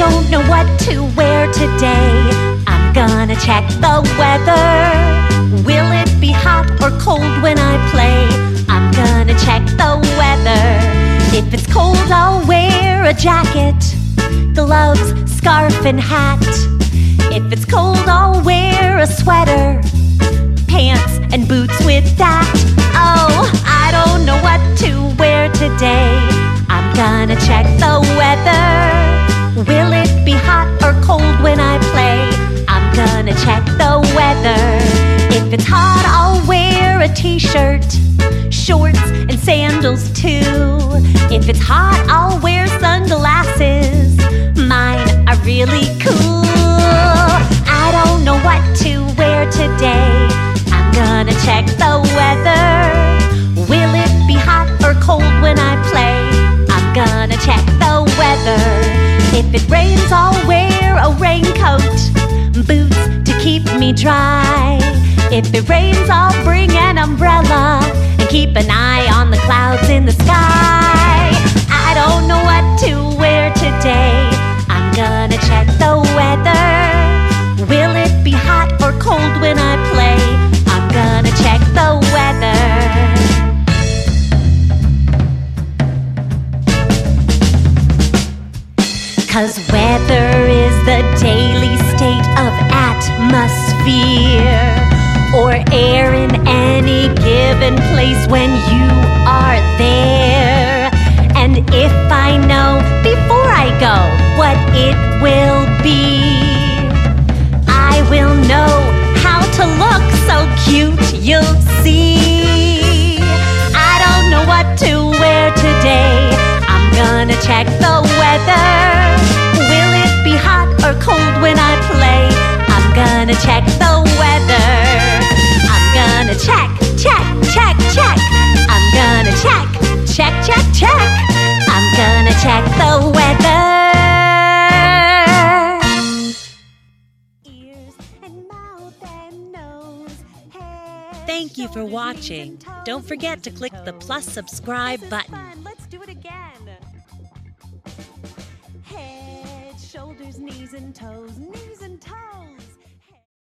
don't know what to wear today. I'm gonna check the weather. Will it be hot or cold when I play? I'm gonna check the weather. If it's cold, I'll wear a jacket, gloves, scarf, and hat. If it's cold, I'll wear a sweater, pants, and boots with that. Oh, I don't know what to wear today. I'm gonna check the weather. Will check the weather. If it's hot, I'll wear a t shirt, shorts, and sandals too. If it's hot, I'll wear sunglasses. Mine are really cool. Me dry. If it rains, I'll bring an umbrella and keep an eye on the clouds in the sky. I don't know what to wear today. I'm gonna check the weather. Will it be hot or cold when I play? I'm gonna check the weather. Cause weather is the daily state air in any given place when you are there. And if I know before I go what it will be, I will know how to look so cute, you'll see. I don't know what to wear today. I'm gonna check the weather. Will it be hot or cold when I play? I'm gonna check the check, check. I'm gonna check the weather. Ears and mouth and nose, head, Thank you for watching. Don't forget to click the plus subscribe button. Let's do it again. Head, shoulders, knees and toes, knees and toes.